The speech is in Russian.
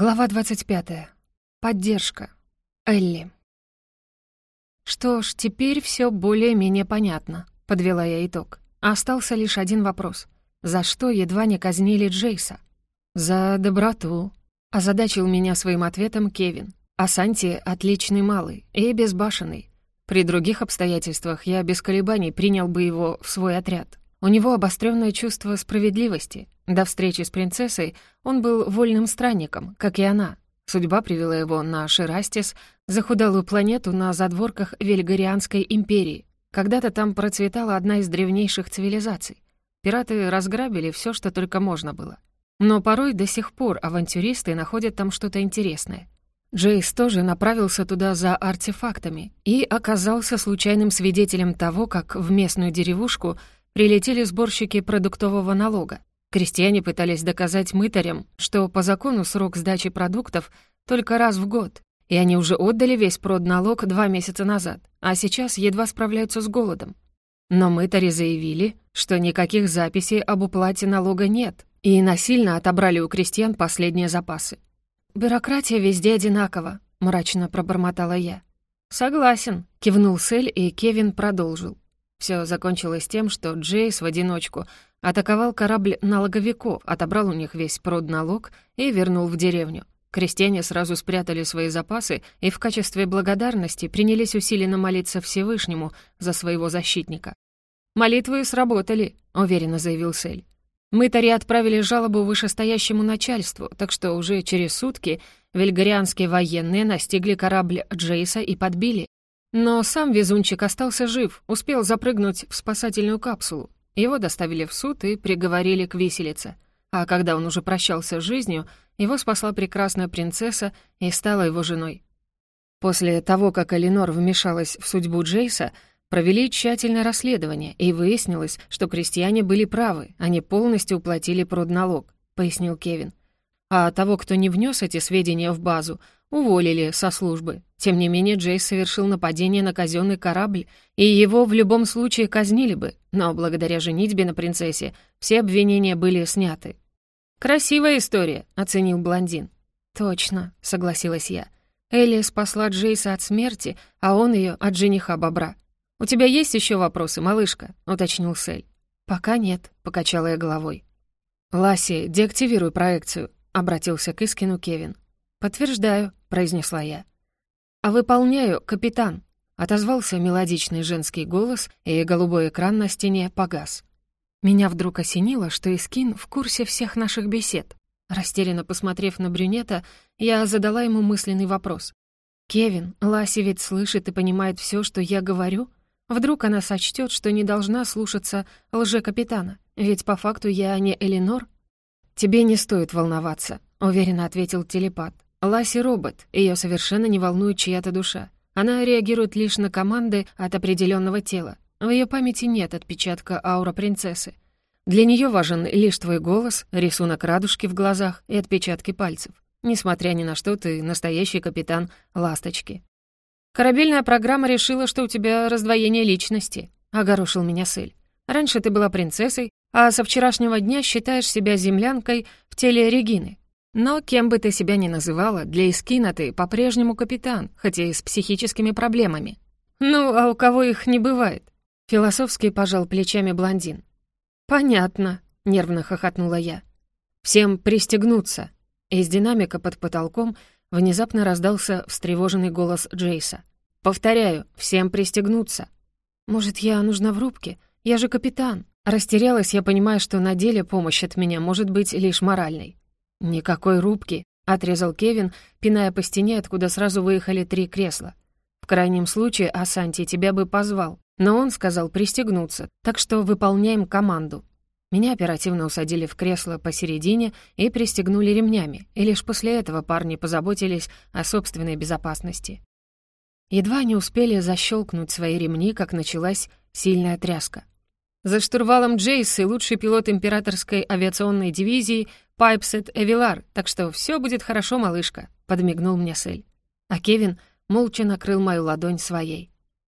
Глава 25. Поддержка. Элли. Что ж, теперь все более-менее понятно, подвела я итог. Остался лишь один вопрос. За что едва не казнили Джейса? За доброту. Озадачил меня своим ответом Кевин. А Санти отличный малый и безбашенный. При других обстоятельствах я без колебаний принял бы его в свой отряд. У него обостренное чувство справедливости, до встречи с принцессой он был вольным странником, как и она. Судьба привела его на Ширастис, захудалую планету на задворках Вельгарианской империи. Когда-то там процветала одна из древнейших цивилизаций. Пираты разграбили все, что только можно было. Но порой до сих пор авантюристы находят там что-то интересное. Джейс тоже направился туда за артефактами и оказался случайным свидетелем того, как в местную деревушку прилетели сборщики продуктового налога. Крестьяне пытались доказать мытарям, что по закону срок сдачи продуктов только раз в год, и они уже отдали весь продналог два месяца назад, а сейчас едва справляются с голодом. Но мытари заявили, что никаких записей об уплате налога нет, и насильно отобрали у крестьян последние запасы. «Бюрократия везде одинакова», — мрачно пробормотала я. «Согласен», — кивнул Сель, и Кевин продолжил. Все закончилось тем, что Джейс в одиночку Атаковал корабль налоговиков, отобрал у них весь продналог и вернул в деревню. Крестьяне сразу спрятали свои запасы и в качестве благодарности принялись усиленно молиться Всевышнему за своего защитника. «Молитвы сработали», — уверенно заявил Сель. Мытари отправили жалобу вышестоящему начальству, так что уже через сутки вельгарианские военные настигли корабль Джейса и подбили. Но сам везунчик остался жив, успел запрыгнуть в спасательную капсулу. Его доставили в суд и приговорили к виселице. А когда он уже прощался с жизнью, его спасла прекрасная принцесса и стала его женой. После того, как Эленор вмешалась в судьбу Джейса, провели тщательное расследование, и выяснилось, что крестьяне были правы, они полностью уплатили продналог, пояснил Кевин. А того, кто не внес эти сведения в базу, уволили со службы. Тем не менее, Джейс совершил нападение на казенный корабль, и его в любом случае казнили бы, но благодаря женитьбе на принцессе все обвинения были сняты. «Красивая история», — оценил блондин. «Точно», — согласилась я. Элли спасла Джейса от смерти, а он ее от жениха-бобра. «У тебя есть еще вопросы, малышка?» — уточнил Сэль. «Пока нет», — покачала я головой. «Ласси, деактивируй проекцию», — обратился к Искину Кевин. «Подтверждаю», — произнесла я. «А выполняю, капитан», — отозвался мелодичный женский голос, и голубой экран на стене погас. Меня вдруг осенило, что Искин в курсе всех наших бесед. Растерянно посмотрев на брюнета, я задала ему мысленный вопрос. «Кевин, Ласи ведь слышит и понимает все, что я говорю? Вдруг она сочтет, что не должна слушаться лже-капитана? Ведь по факту я не Эленор?» «Тебе не стоит волноваться», — уверенно ответил телепат. Ласи робот, ее совершенно не волнует чья-то душа. Она реагирует лишь на команды от определенного тела. В ее памяти нет отпечатка аура принцессы. Для нее важен лишь твой голос, рисунок радужки в глазах и отпечатки пальцев. Несмотря ни на что, ты настоящий капитан «Ласточки». «Корабельная программа решила, что у тебя раздвоение личности», — огорошил меня Сель. «Раньше ты была принцессой, а со вчерашнего дня считаешь себя землянкой в теле Регины. Но кем бы ты себя ни называла, для Искина ты по-прежнему капитан, хотя и с психическими проблемами. Ну, а у кого их не бывает? Философски пожал плечами блондин. «Понятно», — нервно хохотнула я. «Всем пристегнуться». Из динамика под потолком внезапно раздался встревоженный голос Джейса. «Повторяю, всем пристегнуться». «Может, я нужна в рубке? Я же капитан». Растерялась я, понимая, что на деле помощь от меня может быть лишь моральной. «Никакой рубки», — отрезал Кевин, пиная по стене, откуда сразу выехали три кресла. «В крайнем случае Асанти тебя бы позвал, но он сказал пристегнуться, так что выполняем команду». Меня оперативно усадили в кресло посередине и пристегнули ремнями, и лишь после этого парни позаботились о собственной безопасности. Едва не успели защелкнуть свои ремни, как началась сильная тряска. За штурвалом Джейс и лучший пилот императорской авиационной дивизии Пайпсет Эвилар, так что все будет хорошо, малышка», — подмигнул мне Сель. А Кевин молча накрыл мою ладонь своей.